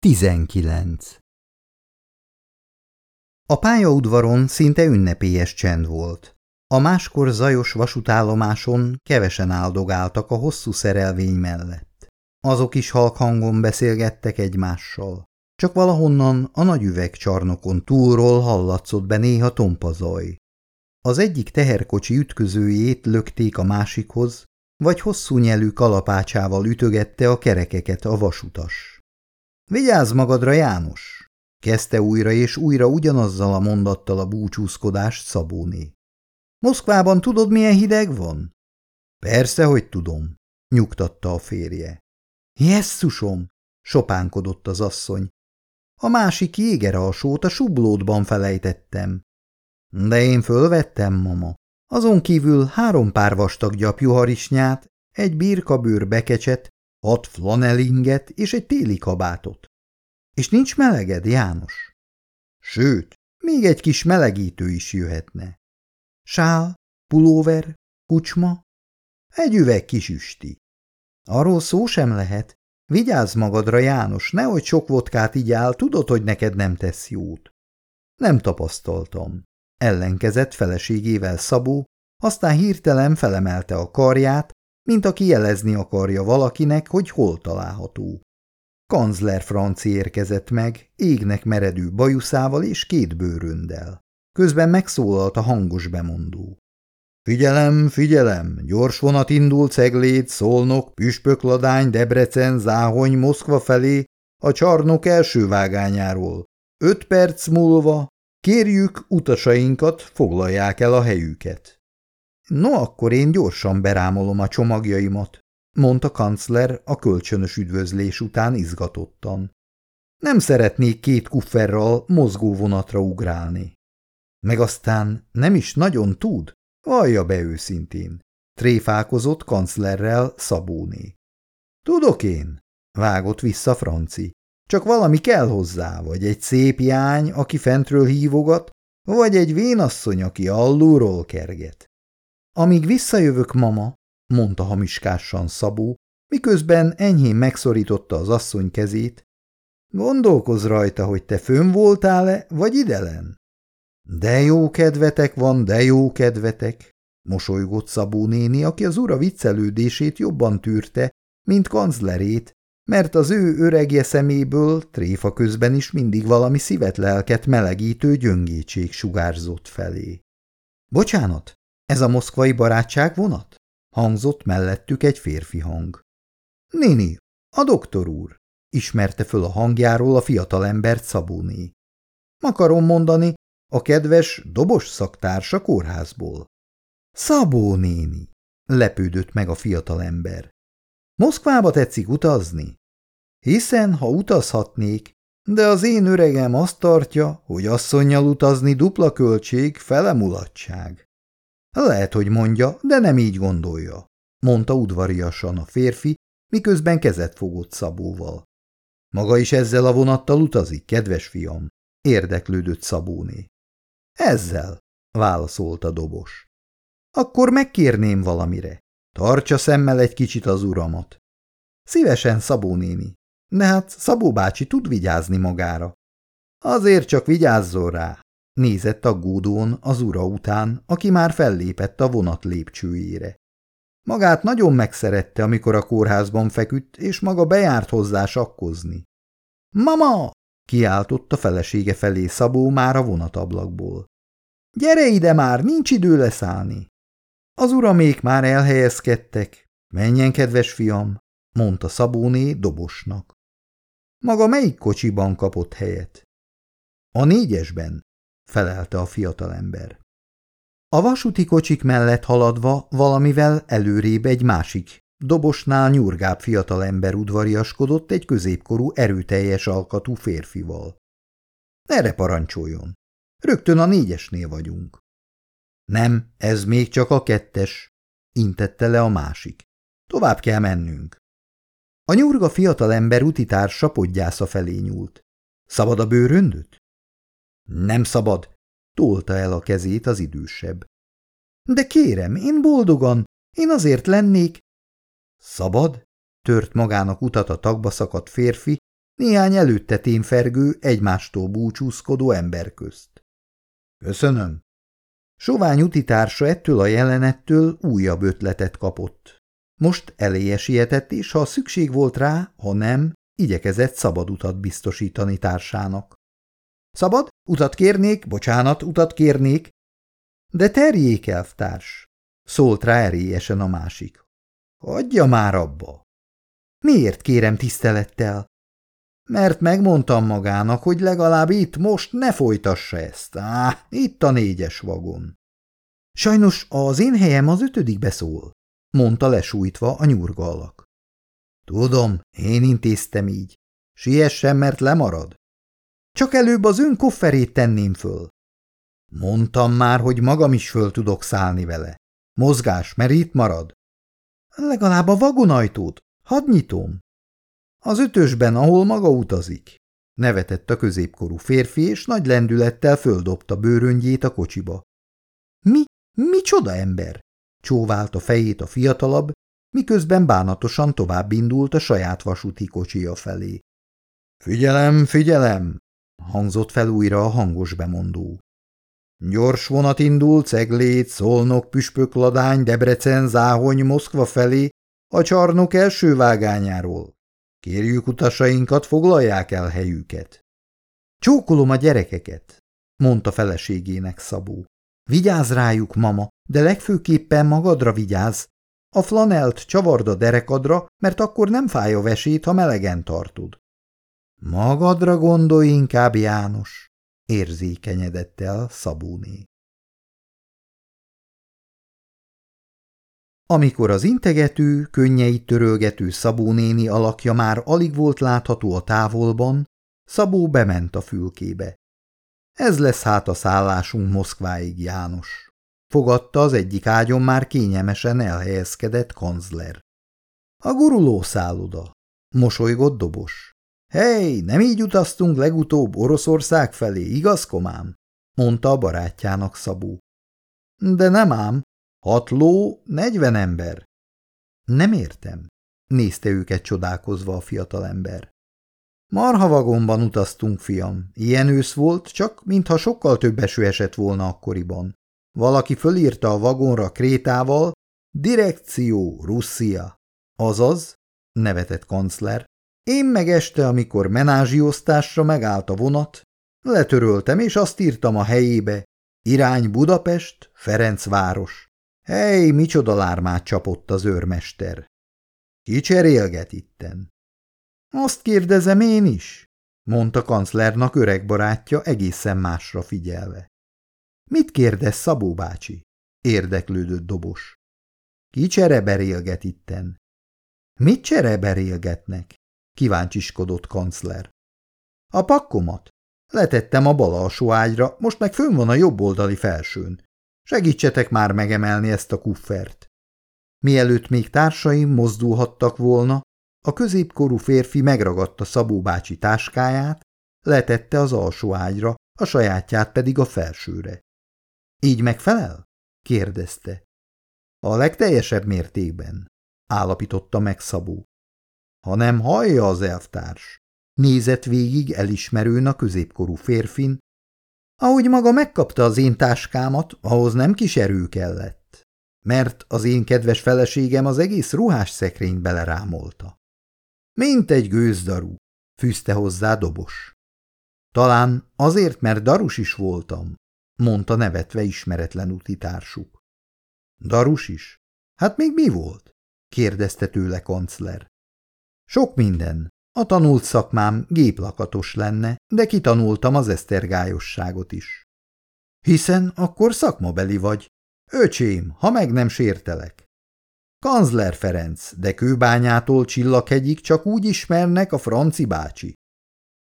19. A pályaudvaron szinte ünnepélyes csend volt. A máskor zajos vasútállomáson kevesen áldogáltak a hosszú szerelvény mellett. Azok is halk hangon beszélgettek egymással. Csak valahonnan a nagy üvegcsarnokon túlról hallatszott be néha tompa zaj. Az egyik teherkocsi ütközőjét lökték a másikhoz, vagy hosszú nyelű kalapácsával ütögette a kerekeket a vasutas. Vigyázz magadra, János! Kezdte újra és újra ugyanazzal a mondattal a búcsúzkodást Szabóné. Moszkvában tudod, milyen hideg van? Persze, hogy tudom, nyugtatta a férje. Jesszusom! sopánkodott az asszony. A másik jégeralsót a sublódban felejtettem. De én fölvettem, mama. Azon kívül három pár vastag gyapjuharisnyát, egy birkabőr bekecset, hat flanelinget és egy téli kabátot. És nincs meleged, János? Sőt, még egy kis melegítő is jöhetne. Sál, pulóver, kucsma, egy üveg kis üsti. Arról szó sem lehet. Vigyázz magadra, János, nehogy sok vodkát igyál, tudod, hogy neked nem tesz jót. Nem tapasztaltam. Ellenkezett feleségével Szabó, aztán hirtelen felemelte a karját, mint aki jelezni akarja valakinek, hogy hol található. Kanzler Franci érkezett meg, égnek meredő bajuszával és két bőröndel. Közben megszólalt a hangos bemondó. Figyelem, figyelem, gyors vonat indul Ceglét, Szolnok, Püspökladány, Debrecen, Záhony, Moszkva felé, a csarnok első vágányáról. Öt perc múlva kérjük utasainkat, foglalják el a helyüket. No, akkor én gyorsan berámolom a csomagjaimat, mondta kancler a kölcsönös üdvözlés után izgatottan. Nem szeretnék két kufferral mozgó vonatra ugrálni. Meg aztán nem is nagyon tud, vallja be őszintén. Tréfálkozott kanclerrel Szabóné. Tudok én, vágott vissza Franci. Csak valami kell hozzá, vagy egy szép jány, aki fentről hívogat, vagy egy vénasszony, aki alulról kerget. Amíg visszajövök, mama, mondta hamiskássan Szabó, miközben enyhén megszorította az asszony kezét. Gondolkoz rajta, hogy te fönn voltál-e, vagy idelen? De jó kedvetek van, de jó kedvetek, mosolygott Szabó néni, aki az ura viccelődését jobban tűrte, mint kanclerét, mert az ő öregje szeméből tréfa közben is mindig valami szívet-lelket melegítő gyöngétség sugárzott felé. Bocsánat, ez a moszkvai barátság vonat? Hangzott mellettük egy férfi hang. Néni, a doktor úr, ismerte föl a hangjáról a fiatalembert Szabóné. Makarom mondani, a kedves dobos szaktársa kórházból. Szabó néni, lepődött meg a fiatalember. Moszkvába tetszik utazni? Hiszen, ha utazhatnék, de az én öregem azt tartja, hogy asszonnyal utazni dupla költség, felemulatság. Lehet, hogy mondja, de nem így gondolja, mondta udvariasan a férfi, miközben kezet fogott Szabóval. Maga is ezzel a vonattal utazik, kedves fiam? érdeklődött Szabóné. Ezzel, válaszolta dobos. Akkor megkérném valamire. Tartsa szemmel egy kicsit az uramat. Szívesen, Szabó néni. De hát Szabó bácsi tud vigyázni magára. Azért csak vigyázzon rá, Nézett aggódón az ura után, aki már fellépett a vonat lépcsőjére. Magát nagyon megszerette, amikor a kórházban feküdt, és maga bejárt hozzá sakkozni. – Mama! – kiáltott a felesége felé Szabó már a vonatablakból. – Gyere ide már, nincs idő leszállni! Az uramék már elhelyezkedtek. Menjen, kedves fiam! – mondta Szabóné dobosnak. Maga melyik kocsiban kapott helyet? A négyesben, felelte a fiatalember. A vasúti kocsik mellett haladva valamivel előrébb egy másik, dobosnál nyurgább fiatalember udvariaskodott egy középkorú, erőteljes alkatú férfival. Erre parancsoljon. Rögtön a négyesnél vagyunk. Nem, ez még csak a kettes, intette le a másik. Tovább kell mennünk. A nyurga fiatalember utitársa podgyásza felé nyúlt. Szabad a bőröndöt? Nem szabad, tolta el a kezét az idősebb. De kérem, én boldogan, én azért lennék. Szabad? tört magának utat a tagba szakadt férfi, néhány előtte témfergő, egymástól búcsúzkodó ember közt. Köszönöm. Sovány utitársa ettől a jelenettől újabb ötletet kapott. Most eléje sietett, és ha szükség volt rá, ha nem, igyekezett szabad utat biztosítani társának. Szabad? Utat kérnék, bocsánat, utat kérnék. De terjék, elvtárs, szólt rá erélyesen a másik. Hagyja már abba. Miért kérem tisztelettel? Mert megmondtam magának, hogy legalább itt most ne folytassa ezt. Á, itt a négyes vagon. Sajnos az én helyem az ötödikbe szól, mondta lesújtva a nyurgalak. Tudom, én intéztem így. Siessen, mert lemarad. Csak előbb az ön kofferét tenném föl. Mondtam már, hogy magam is föl tudok szállni vele. Mozgás, mert itt marad. Legalább a vagonajtót. Hadd nyitom. Az ötösben, ahol maga utazik. Nevetett a középkorú férfi, és nagy lendülettel földobta bőröngyét a kocsiba. Mi? Mi csoda ember? Csóvált a fejét a fiatalabb, miközben bánatosan tovább indult a saját vasúti kocsija felé. Figyelem, figyelem! Hangzott fel újra a hangos bemondó. Gyors vonat indul Ceglét, Szolnok, Püspökladány, Debrecen, Záhony, Moszkva felé a csarnok első vágányáról. Kérjük utasainkat, foglalják el helyüket. Csókolom a gyerekeket, mondta feleségének Szabó. Vigyázz rájuk, mama, de legfőképpen magadra vigyázz. A flanelt csavard a derekadra, mert akkor nem fáj a vesét, ha melegen tartod. Magadra gondolj inkább, János, érzékenyedett el Szabóné. Amikor az integető, könnyeit törölgető Szabó néni alakja már alig volt látható a távolban, Szabó bement a fülkébe. Ez lesz hát a szállásunk Moszkváig, János. Fogadta az egyik ágyon már kényelmesen elhelyezkedett kancler. A guruló szálloda. Mosolygott dobos. Hely, nem így utaztunk legutóbb Oroszország felé, igaz, komám? mondta a barátjának Szabó. De nem ám, hat ló, negyven ember. Nem értem, nézte őket csodálkozva a fiatalember. Marha vagonban utaztunk, fiam. Ilyen ősz volt, csak mintha sokkal több eső esett volna akkoriban. Valaki fölírta a vagonra krétával, direkció, Russzia. Azaz, nevetett kancler, én meg este, amikor menázsiosztásra megállt a vonat, letöröltem, és azt írtam a helyébe, irány Budapest, Ferencváros. Hely, micsoda lármát csapott az őrmester. Ki cserélget itten? Azt kérdezem én is, mondta kanclernak öreg barátja egészen másra figyelve. Mit kérdez Szabó bácsi? érdeklődött dobos. Ki csereberélget itten? Mit csereberélgetnek? Kíváncsiskodott kancler. A pakkomat. Letettem a bal alsó ágyra, most meg fönn van a jobb oldali felsőn. Segítsetek már megemelni ezt a kuffert. Mielőtt még társaim mozdulhattak volna, a középkorú férfi megragadta Szabó bácsi táskáját, letette az alsó ágyra, a sajátját pedig a felsőre. Így megfelel? kérdezte. A legteljesebb mértékben, állapította meg Szabó. Ha nem hallja az elvtárs, nézett végig elismerőn a középkorú férfin, ahogy maga megkapta az én táskámat, ahhoz nem kis erő kellett, mert az én kedves feleségem az egész ruhás szekrényt belerámolta. Mint egy gőzdarú, fűzte hozzá dobos. Talán azért, mert darus is voltam, mondta nevetve ismeretlen utitársuk. Darus is? Hát még mi volt? kérdezte tőle kancler. Sok minden. A tanult szakmám géplakatos lenne, de kitanultam az esztergályosságot is. Hiszen akkor szakmabeli vagy. Öcsém, ha meg nem sértelek. Kanzler Ferenc, de kőbányától Csillaghegyig csak úgy ismernek a Franci bácsi.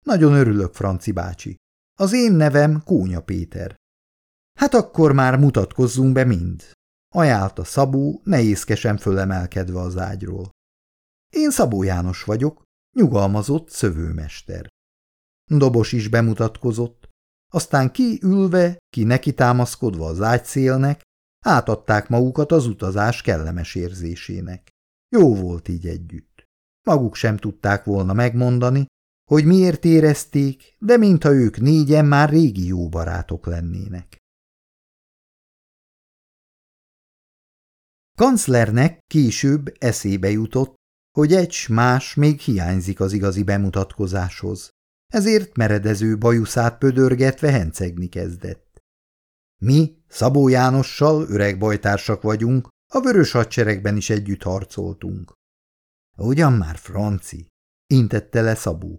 Nagyon örülök, Franci bácsi. Az én nevem Kónya Péter. Hát akkor már mutatkozzunk be mind, ajánlta Szabó, nehézkesen fölemelkedve az ágyról. Én Szabó János vagyok, nyugalmazott szövőmester. Dobos is bemutatkozott, aztán ki ülve, ki neki támaszkodva az ágyszélnek, átadták magukat az utazás kellemes érzésének. Jó volt így együtt. Maguk sem tudták volna megmondani, hogy miért érezték, de mintha ők négyen már régi jó barátok lennének. Kanclernek később eszébe jutott, hogy egy más még hiányzik az igazi bemutatkozáshoz, ezért meredező bajuszát pödörgetve hencegni kezdett. Mi Szabó Jánossal öreg bajtársak vagyunk, a vörös hadseregben is együtt harcoltunk. Ugyan már, Franci, intette le Szabó.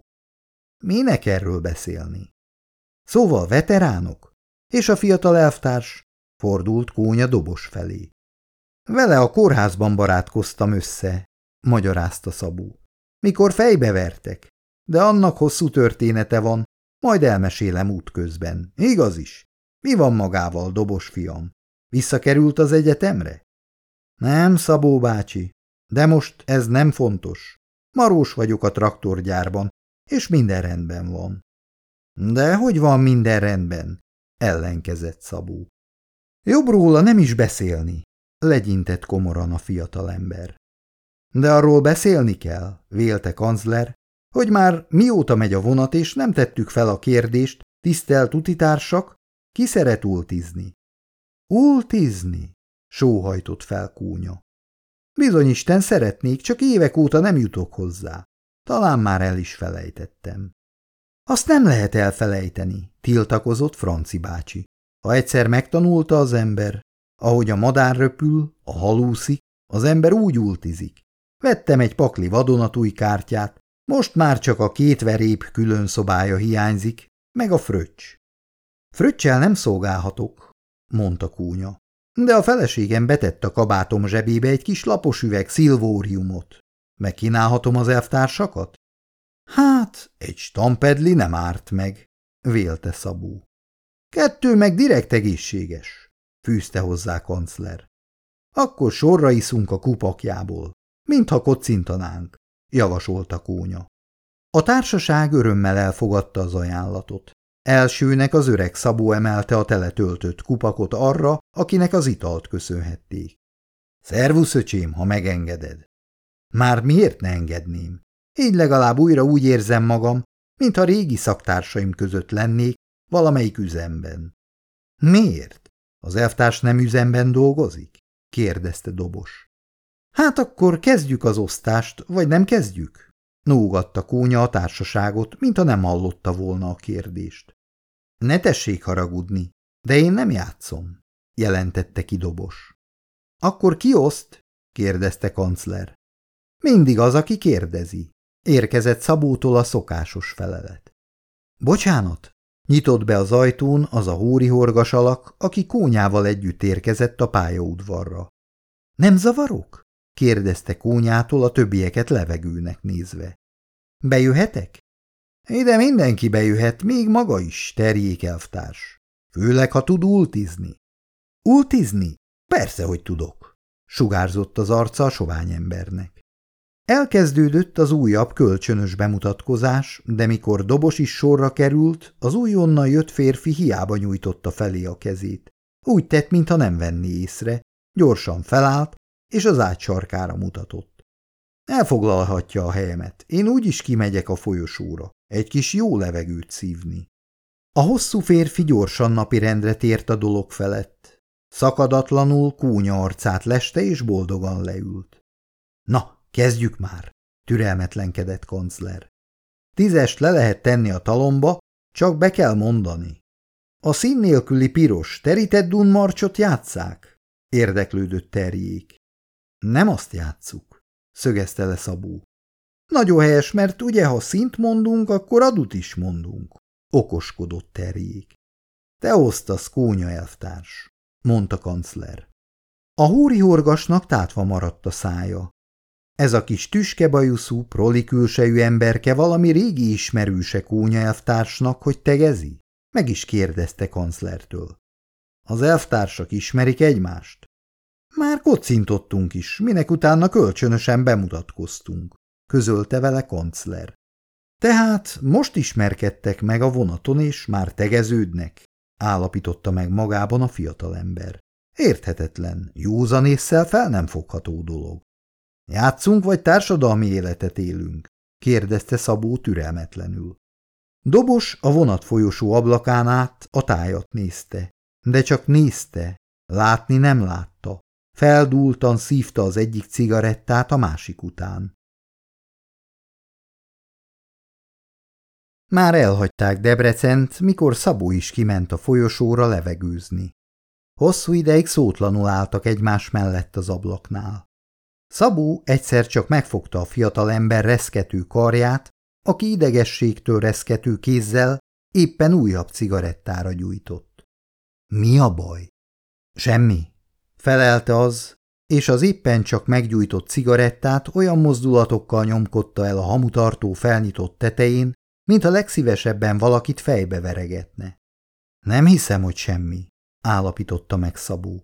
Minek erről beszélni? Szóval veteránok? És a fiatal elvtárs? Fordult kónya dobos felé. Vele a kórházban barátkoztam össze, magyarázta Szabó. Mikor fejbevertek, de annak hosszú története van, majd elmesélem útközben. Igaz is? Mi van magával, dobos fiam? Visszakerült az egyetemre? Nem, Szabó bácsi, de most ez nem fontos. Marós vagyok a traktorgyárban, és minden rendben van. De hogy van minden rendben? ellenkezett Szabó. Jobb róla nem is beszélni, legyintett komoran a fiatalember. De arról beszélni kell, vélte kancler, hogy már mióta megy a vonat, és nem tettük fel a kérdést, tisztelt utitársak, ki szeret ultizni? Ultizni? sóhajtott fel kúnya. Bizony Isten szeretnék, csak évek óta nem jutok hozzá. Talán már el is felejtettem. Azt nem lehet elfelejteni, tiltakozott Franci bácsi. Ha egyszer megtanulta az ember, ahogy a madár röpül, a halúszik, az ember úgy ultizik. Vettem egy pakli vadonatúj kártyát, most már csak a két verép külön szobája hiányzik, meg a fröccs. Fröccsel nem szolgálhatok, mondta kúnya, de a feleségem betett a kabátom zsebébe egy kis lapos üveg szilvóriumot. Megkínálhatom az elvtársakat? Hát, egy stampedli nem árt meg, vélte Szabó. Kettő meg direkt egészséges, fűzte hozzá kancler. Akkor sorra iszunk a kupakjából, mintha kocintanánk, javasolta kónya. A társaság örömmel elfogadta az ajánlatot. Elsőnek az öreg Szabó emelte a teletöltött kupakot arra, akinek az italt köszönhették. Szervusz, öcsém, ha megengeded. Már miért ne engedném? Így legalább újra úgy érzem magam, mintha régi szaktársaim között lennék valamelyik üzemben. Miért? Az elvtárs nem üzemben dolgozik? kérdezte Dobos. Hát akkor kezdjük az osztást, vagy nem kezdjük? Nógatta kónya a társaságot, mintha nem hallotta volna a kérdést. Ne tessék haragudni, de én nem játszom, jelentette ki Dobos. Akkor ki oszt? kérdezte kancler. Mindig az, aki kérdezi. Érkezett Szabótól a szokásos felelet. Bocsánat, nyitott be az ajtón az a horgas alak, aki kónyával együtt érkezett a pályaudvarra. Nem zavarok? Kérdezte kónyától a többieket levegőnek nézve. Bejöhetek? Ide mindenki bejöhet, még maga is, terjék elvtárs. Főleg, ha tud ultizni. Ultizni? Persze, hogy tudok, sugárzott az arca a sovány embernek. Elkezdődött az újabb kölcsönös bemutatkozás, de mikor dobos is sorra került, az újonnan jött férfi hiába nyújtotta felé a kezét. Úgy tett, mintha nem venné észre, gyorsan felállt, és az ágy sarkára mutatott. Elfoglalhatja a helyemet, én úgyis kimegyek a folyosóra, egy kis jó levegőt szívni. A hosszú férfi gyorsan napirendre tért a dolog felett. Szakadatlanul kúnya arcát leste és boldogan leült. Na, Kezdjük már, türelmetlenkedett kancler. Tízest le lehet tenni a talomba, csak be kell mondani. A szín nélküli piros, terített dunmarcsot játszák? Érdeklődött terjék. Nem azt játsszuk, szögezte le Szabó. Nagyon helyes, mert ugye, ha szint mondunk, akkor adut is mondunk, okoskodott terjék. Te osztasz, kónya elvtárs, mondta kancler. A húrihorgasnak tátva maradt a szája. Ez a kis tüskebajuszú, proli külsejű emberke valami régi ismerőse kónya elvtársnak, hogy tegezi? Meg is kérdezte kanclertől. Az elvtársak ismerik egymást? Már kocintottunk is, minek utána kölcsönösen bemutatkoztunk, közölte vele kancler. Tehát most ismerkedtek meg a vonaton, és már tegeződnek, állapította meg magában a fiatalember. Érthetetlen, józanésszel fel nem fogható dolog. Játszunk, vagy társadalmi életet élünk? kérdezte Szabó türelmetlenül. Dobos a vonat folyosó ablakán át a tájat nézte, de csak nézte, látni nem látta. Feldúltan szívta az egyik cigarettát a másik után. Már elhagyták Debrecent, mikor Szabó is kiment a folyosóra levegőzni. Hosszú ideig szótlanul álltak egymás mellett az ablaknál. Szabó egyszer csak megfogta a fiatalember reszkető karját, aki idegességtől reszkető kézzel éppen újabb cigarettára gyújtott. Mi a baj? Semmi, felelte az, és az éppen csak meggyújtott cigarettát olyan mozdulatokkal nyomkodta el a hamutartó felnyitott tetején, mint a legszívesebben valakit fejbe veregetne. Nem hiszem, hogy semmi, állapította meg Szabó.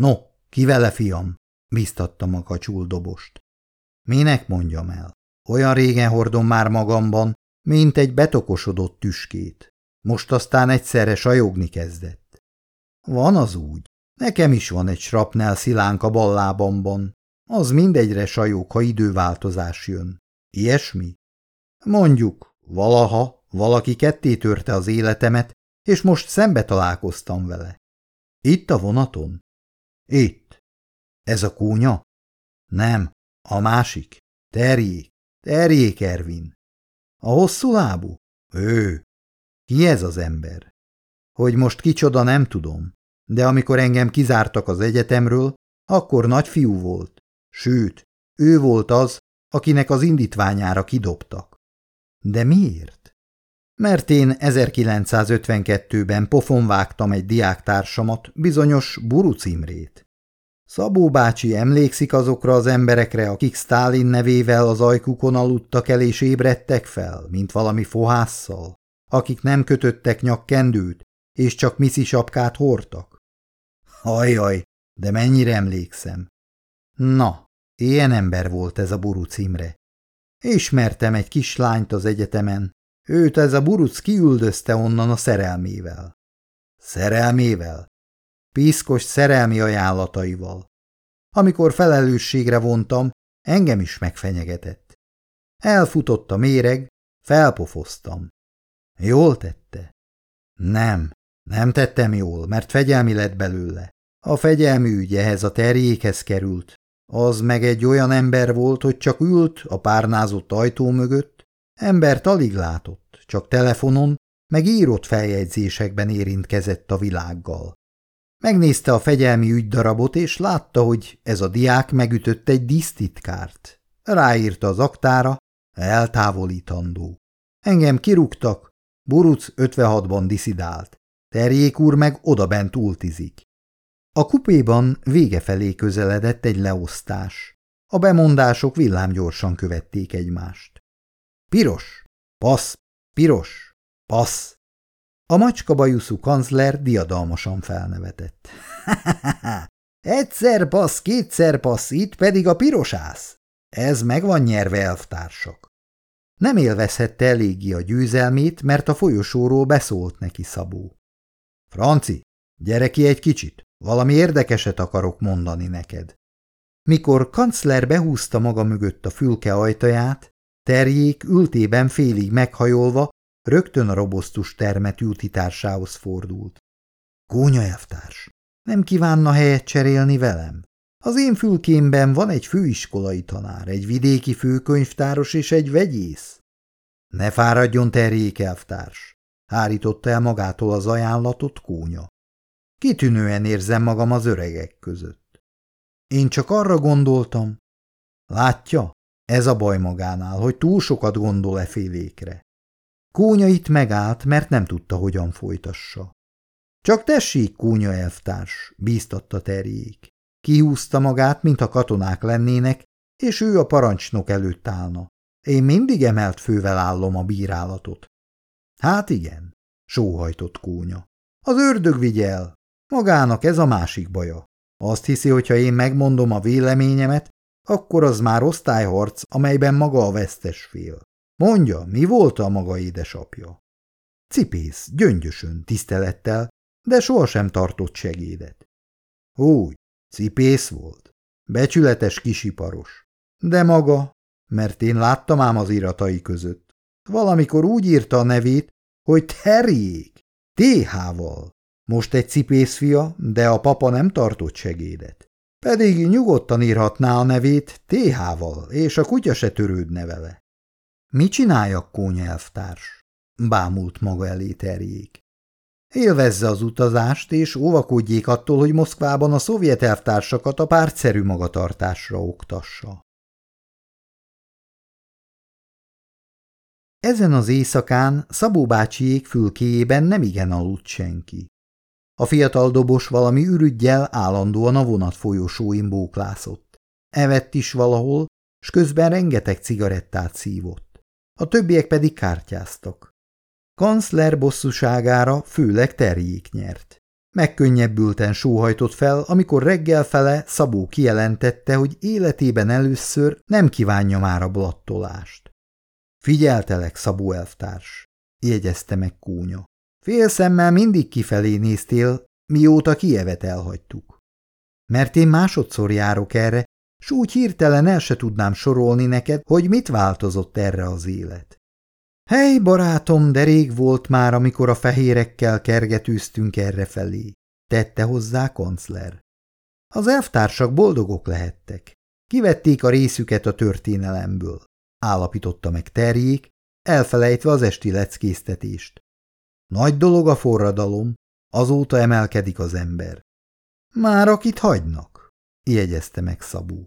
No, ki vele, fiam? biztatta maga dobost. Minek mondjam el? Olyan régen hordom már magamban, mint egy betokosodott tüskét. Most aztán egyszerre sajogni kezdett. Van az úgy. Nekem is van egy srapnel szilánk a bal lábamban. Az mindegyre sajog, ha időváltozás jön. Ilyesmi? Mondjuk, valaha valaki ketté törte az életemet, és most szembe találkoztam vele. Itt a vonaton? Itt. Ez a kúnya? Nem, a másik. Terjék, terjék, Ervin. A hosszú lábú? Ő. Ki ez az ember? Hogy most kicsoda, nem tudom, de amikor engem kizártak az egyetemről, akkor nagy fiú volt. Sőt, ő volt az, akinek az indítványára kidobtak. De miért? Mert én 1952-ben pofon vágtam egy diáktársamat, bizonyos Buruc Imrét. Szabó bácsi emlékszik azokra az emberekre, akik Stálin nevével az ajkukon aludtak el és ébredtek fel, mint valami fohásszal, akik nem kötöttek nyakkendőt, és csak miszi sapkát hordtak? Ajaj, de mennyire emlékszem. Na, ilyen ember volt ez a Buruc Imre. Ismertem egy kislányt az egyetemen, őt ez a Buruc kiüldözte onnan a szerelmével. Szerelmével? piszkos szerelmi ajánlataival. Amikor felelősségre vontam, engem is megfenyegetett. Elfutott a méreg, felpofoztam. Jól tette? Nem, nem tettem jól, mert fegyelmi lett belőle. A fegyelmi ügy ehhez a terjékhez került. Az meg egy olyan ember volt, hogy csak ült a párnázott ajtó mögött, embert alig látott, csak telefonon, meg írott feljegyzésekben érintkezett a világgal. Megnézte a fegyelmi ügydarabot, és látta, hogy ez a diák megütött egy dísztitkárt. Ráírta az aktára, eltávolítandó. Engem kirúgtak, Buruc 56-ban diszidált. Terjék úr meg odabent ultizik. A kupéban vége felé közeledett egy leosztás. A bemondások villámgyorsan követték egymást. Piros, passz, piros, passz. A macskabajuszú kancler diadalmasan felnevetett. Egyszer passz, kétszer passz, itt pedig a pirosász. Ez meg van nyerve, elvtársak. Nem élvezhette eléggé a győzelmét, mert a folyosóról beszólt neki Szabó. Franci, gyere ki egy kicsit, valami érdekeset akarok mondani neked. Mikor kancler behúzta maga mögött a fülke ajtaját, terjék ültében félig meghajolva Rögtön a robosztus termet jutitársához fordult. Elvtárs, nem kívánna helyet cserélni velem? Az én fülkémben van egy főiskolai tanár, egy vidéki főkönyvtáros és egy vegyész. Ne fáradjon terjék, elvtárs, hárította el magától az ajánlatot kónya. Kitűnően érzem magam az öregek között. Én csak arra gondoltam, látja, ez a baj magánál, hogy túl sokat gondol e félékre. Kónya itt megállt, mert nem tudta, hogyan folytassa. Csak tessék, kónya elvtárs, bíztatta terjék. Kihúzta magát, mintha katonák lennének, és ő a parancsnok előtt állna. Én mindig emelt fővel állom a bírálatot. Hát igen, sóhajtott kónya. Az ördög vigyel, magának ez a másik baja. Azt hiszi, hogyha én megmondom a véleményemet, akkor az már osztályharc, amelyben maga a vesztes fél. Mondja, mi volt a maga édesapja? Cipész, gyöngyösön, tisztelettel, de sohasem tartott segédet. Úgy, cipész volt, becsületes kisiparos, de maga mert én láttam ám az iratai között. Valamikor úgy írta a nevét, hogy terjék, TH-val. Most egy cipészfia, de a papa nem tartott segédet. Pedig nyugodtan írhatná a nevét TH-val, és a kutya se törődne vele. Mi csináljak, kónya elvtárs? Bámult maga elé terjék. Élvezze az utazást, és óvakodjék attól, hogy Moszkvában a szovjet elvtársakat a pártszerű magatartásra oktassa. Ezen az éjszakán Szabó bácsiék fülkéjében nem igen aludt senki. A fiatal dobos valami ürügyjel állandóan a vonat folyosóin bóklászott. Evett is valahol, s közben rengeteg cigarettát szívott. A többiek pedig kártyáztak. Kancler bosszúságára főleg terjék nyert. Megkönnyebbülten sóhajtott fel, amikor reggelfele Szabó kijelentette, hogy életében először nem kívánja már a blattolást. Figyeltelek, Szabó elvtárs, jegyezte meg kúnya. Félszemmel mindig kifelé néztél, mióta Kievet elhagytuk. Mert én másodszor járok erre, s úgy hirtelen el se tudnám sorolni neked, hogy mit változott erre az élet. Hely, barátom, de rég volt már, amikor a fehérekkel kergetűztünk errefelé, tette hozzá kancler. Az elvtársak boldogok lehettek. Kivették a részüket a történelemből, állapította meg terjék, elfelejtve az esti leckésztetést. Nagy dolog a forradalom, azóta emelkedik az ember. Már akit hagynak, jegyezte meg Szabó.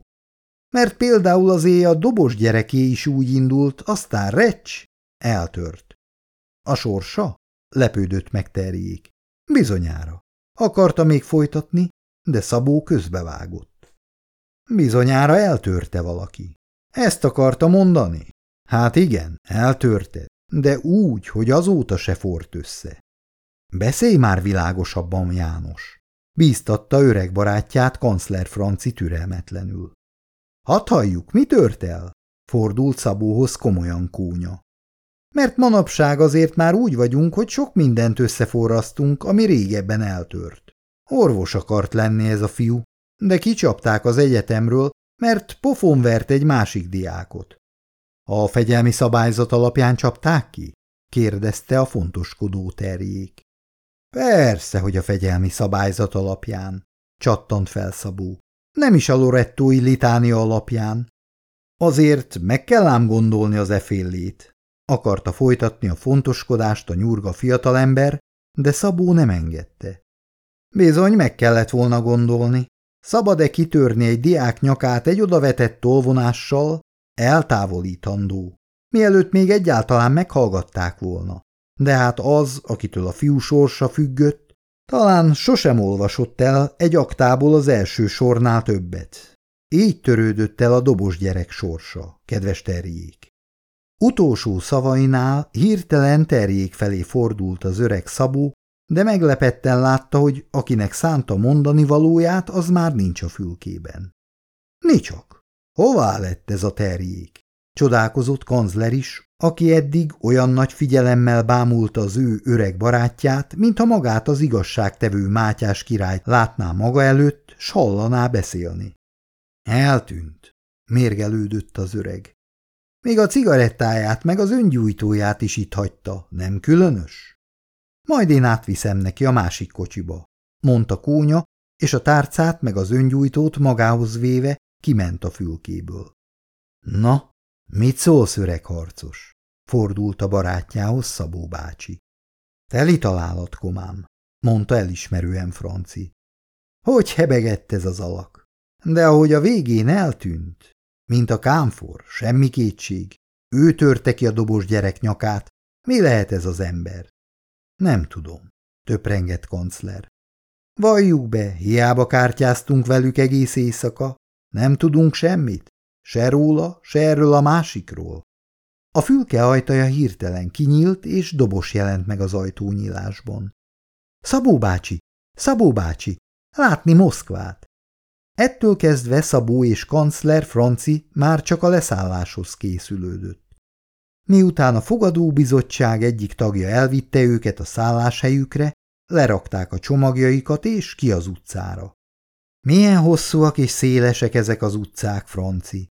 Mert például az éj a dobos gyereké is úgy indult, aztán recs, eltört. A sorsa? Lepődött meg terjék. Bizonyára. Akarta még folytatni, de Szabó közbevágott. Bizonyára eltörte valaki. Ezt akarta mondani? Hát igen, eltörte, de úgy, hogy azóta se fort össze. Beszélj már világosabban, János! Bíztatta öreg barátját kancler Franci türelmetlenül. Hadd halljuk, mi tört el? Fordult Szabóhoz komolyan kúnya. Mert manapság azért már úgy vagyunk, hogy sok mindent összeforrasztunk, ami régebben eltört. Orvos akart lenni ez a fiú, de kicsapták az egyetemről, mert pofon vert egy másik diákot. A fegyelmi szabályzat alapján csapták ki? kérdezte a fontoskodó terjék. Persze, hogy a fegyelmi szabályzat alapján, csattant fel Szabó. Nem is a Lorettói litánia alapján. Azért meg kell ám gondolni az eféllét. Akarta folytatni a fontoskodást a nyurga fiatalember, de Szabó nem engedte. Bizony meg kellett volna gondolni. Szabad-e kitörni egy diák nyakát egy odavetett tolvonással, eltávolítandó, mielőtt még egyáltalán meghallgatták volna. De hát az, akitől a fiú sorsa függött, talán sosem olvasott el egy aktából az első sornál többet. Így törődött el a dobos gyerek sorsa, kedves terjék. Utolsó szavainál hirtelen terjék felé fordult az öreg Szabó, de meglepetten látta, hogy akinek szánta mondani valóját, az már nincs a fülkében. Nicsak, hová lett ez a terjék? Csodálkozott kanzler is, aki eddig olyan nagy figyelemmel bámulta az ő öreg barátját, mintha magát az igazságtevő Mátyás király látná maga előtt, s hallaná beszélni. Eltűnt, mérgelődött az öreg. Még a cigarettáját meg az öngyújtóját is itt hagyta, nem különös? Majd én átviszem neki a másik kocsiba, mondta kónya, és a tárcát meg az öngyújtót magához véve kiment a fülkéből. Na, mit szólsz, öreg harcos? fordult a barátjához Szabó bácsi. Teli találat, komám, mondta elismerően Franci. Hogy hebegett ez az alak? De ahogy a végén eltűnt, mint a kámfor, semmi kétség. Ő törte ki a dobos gyerek nyakát. Mi lehet ez az ember? Nem tudom, töprengett kancler. Valljuk be, hiába kártyáztunk velük egész éjszaka. Nem tudunk semmit, se róla, se erről a másikról. A fülke ajtaja hirtelen kinyílt, és dobos jelent meg az ajtónyílásban. Szabó bácsi, Szabó bácsi, látni Moszkvát. Ettől kezdve Szabó és kancler Franci már csak a leszálláshoz készülődött. Miután a fogadóbizottság egyik tagja elvitte őket a szálláshelyükre, lerakták a csomagjaikat és ki az utcára. Milyen hosszúak és szélesek ezek az utcák, Franci?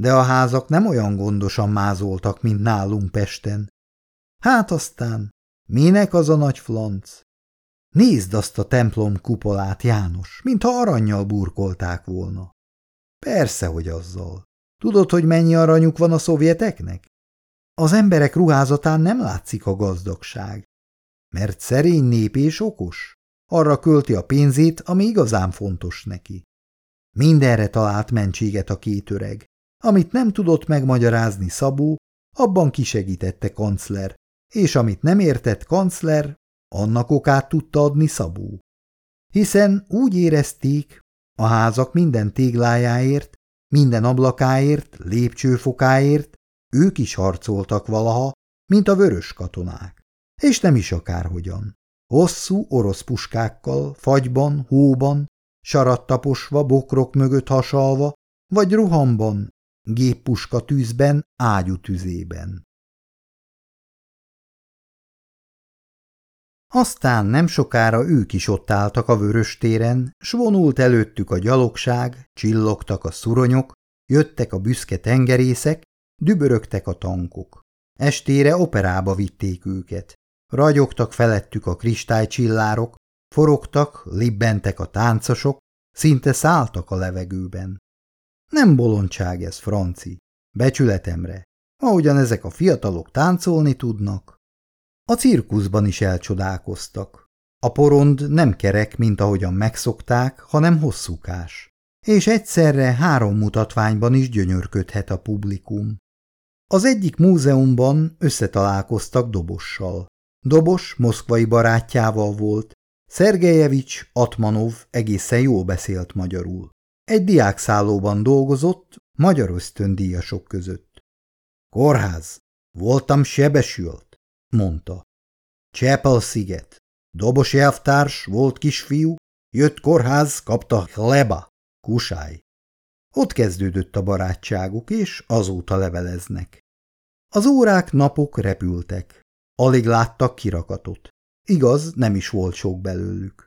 de a házak nem olyan gondosan mázoltak, mint nálunk Pesten. Hát aztán, minek az a nagy flanc? Nézd azt a templom kupolát, János, mintha aranyjal burkolták volna. Persze, hogy azzal. Tudod, hogy mennyi aranyuk van a szovjeteknek? Az emberek ruházatán nem látszik a gazdagság. Mert szerény nép és okos. Arra költi a pénzét, ami igazán fontos neki. Mindenre talált mentséget a két öreg. Amit nem tudott megmagyarázni Szabó, abban kisegítette kancler, és amit nem értett kancler, annak okát tudta adni Szabó. Hiszen úgy érezték, a házak minden téglájáért, minden ablakáért, lépcsőfokáért ők is harcoltak valaha, mint a vörös katonák. És nem is akárhogyan. Hosszú orosz puskákkal, fagyban, hóban, sarattaposva, bokrok mögött hasalva, vagy ruhamban, géppuska tűzben, ágyú tüzében. Aztán nem sokára ők is ott álltak a vörös téren, s vonult előttük a gyalogság, csillogtak a szuronyok, jöttek a büszke tengerészek, dübörögtek a tankok. Estére operába vitték őket. Ragyogtak felettük a kristálycsillárok, forogtak, libbentek a táncosok, szinte szálltak a levegőben. Nem bolondság ez, Franci, becsületemre, ahogyan ezek a fiatalok táncolni tudnak. A cirkuszban is elcsodálkoztak. A porond nem kerek, mint ahogyan megszokták, hanem hosszúkás. És egyszerre három mutatványban is gyönyörködhet a publikum. Az egyik múzeumban összetalálkoztak Dobossal. Dobos moszkvai barátjával volt, Szergejevics Atmanov egészen jól beszélt magyarul. Egy diákszállóban dolgozott, magyar ösztöndíjasok között. Kórház, voltam sebesült mondta. Csepel sziget. Dobos elvtárs, volt kisfiú, jött kórház, kapta hleba, kusáj. Ott kezdődött a barátságuk, és azóta leveleznek. Az órák, napok repültek. Alig láttak kirakatot. Igaz, nem is volt sok belőlük.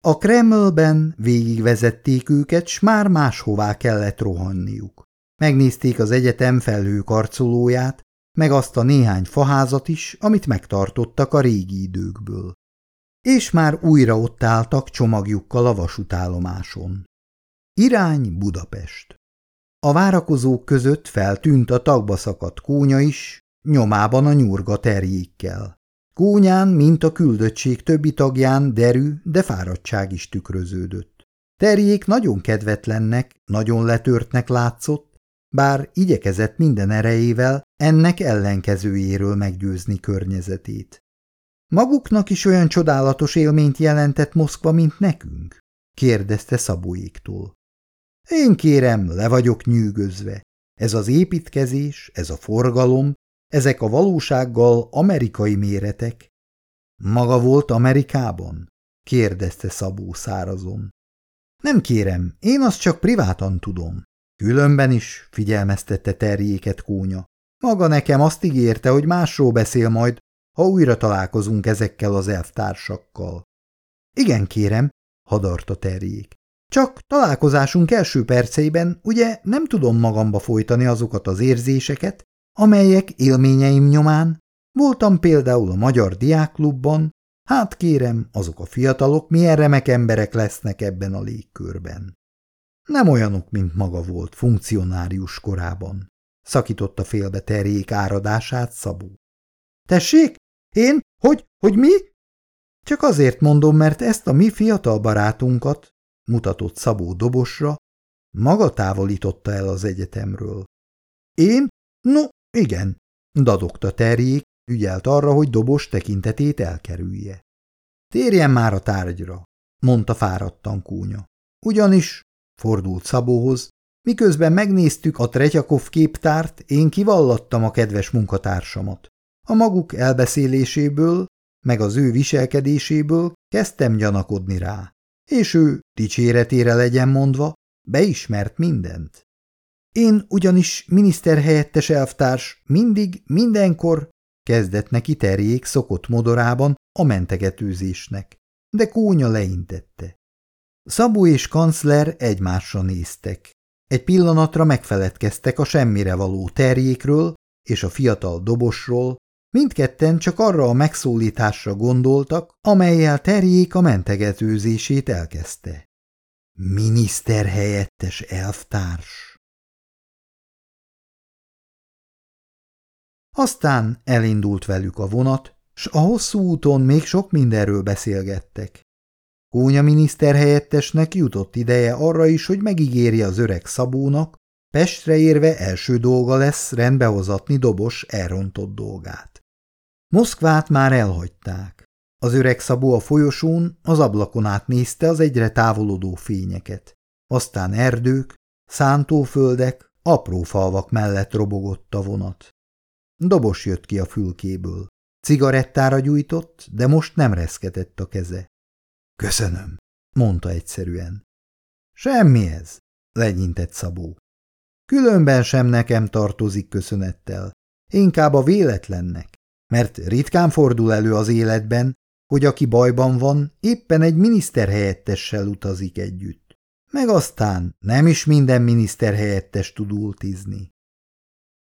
A Kremlben végigvezették őket, s már máshová kellett rohanniuk. Megnézték az egyetem felhőkarcolóját, meg azt a néhány faházat is, amit megtartottak a régi időkből. És már újra ott álltak csomagjukkal a vasútállomáson. Irány Budapest. A várakozók között feltűnt a tagba szakadt kúnya is, nyomában a nyurga terjékkel. Kúnyán, mint a küldöttség többi tagján derű, de fáradtság is tükröződött. Terjék nagyon kedvetlennek, nagyon letörtnek látszott, bár igyekezett minden erejével ennek ellenkezőjéről meggyőzni környezetét. Maguknak is olyan csodálatos élményt jelentett Moszkva, mint nekünk? kérdezte Szabóéktól. Én kérem, le vagyok nyűgözve. Ez az építkezés, ez a forgalom, ezek a valósággal amerikai méretek. Maga volt Amerikában? kérdezte Szabó szárazon. Nem kérem, én azt csak privátan tudom. Különben is, figyelmeztette terjéket kúnya. Maga nekem azt ígérte, hogy másról beszél majd, ha újra találkozunk ezekkel az elvtársakkal. Igen, kérem, hadarta terjék. Csak találkozásunk első perceiben ugye nem tudom magamba folytani azokat az érzéseket, amelyek élményeim nyomán. Voltam például a Magyar Diákklubban, hát kérem, azok a fiatalok milyen remek emberek lesznek ebben a légkörben. Nem olyanok, mint maga volt funkcionárius korában. Szakította félbe terjék áradását Szabó. Tessék? Én? Hogy? Hogy mi? Csak azért mondom, mert ezt a mi fiatal barátunkat, mutatott Szabó dobosra, maga távolította el az egyetemről. Én? No, igen, dadogta terjék, ügyelt arra, hogy dobos tekintetét elkerülje. Térjen már a tárgyra, mondta fáradtan kúnya. Ugyanis fordult Szabóhoz, miközben megnéztük a Tretyakov képtárt, én kivallattam a kedves munkatársamat. A maguk elbeszéléséből, meg az ő viselkedéséből kezdtem gyanakodni rá, és ő, dicséretére legyen mondva, beismert mindent. Én ugyanis miniszterhelyettes elvtárs mindig, mindenkor kezdett neki terjék szokott modorában a mentegetőzésnek, de kónya leintette. Szabó és kancler egymásra néztek. Egy pillanatra megfeledkeztek a semmire való terjékről és a fiatal dobosról, mindketten csak arra a megszólításra gondoltak, amelyel terjék a mentegetőzését elkezdte. Miniszterhelyettes elvtárs. Aztán elindult velük a vonat, s a hosszú úton még sok mindenről beszélgettek. Kónya miniszterhelyettesnek jutott ideje arra is, hogy megígéri az öreg Szabónak, Pestre érve első dolga lesz rendbehozatni dobos elrontott dolgát. Moszkvát már elhagyták. Az öreg Szabó a folyosón az ablakon át nézte az egyre távolodó fényeket. Aztán erdők, szántóföldek, apró falvak mellett robogott a vonat. Dobos jött ki a fülkéből. Cigarettára gyújtott, de most nem reszketett a keze. Köszönöm, mondta egyszerűen. Semmi ez, legyintett Szabó. Különben sem nekem tartozik köszönettel, inkább a véletlennek, mert ritkán fordul elő az életben, hogy aki bajban van, éppen egy miniszterhelyettessel utazik együtt. Meg aztán nem is minden miniszterhelyettes tud ultizni.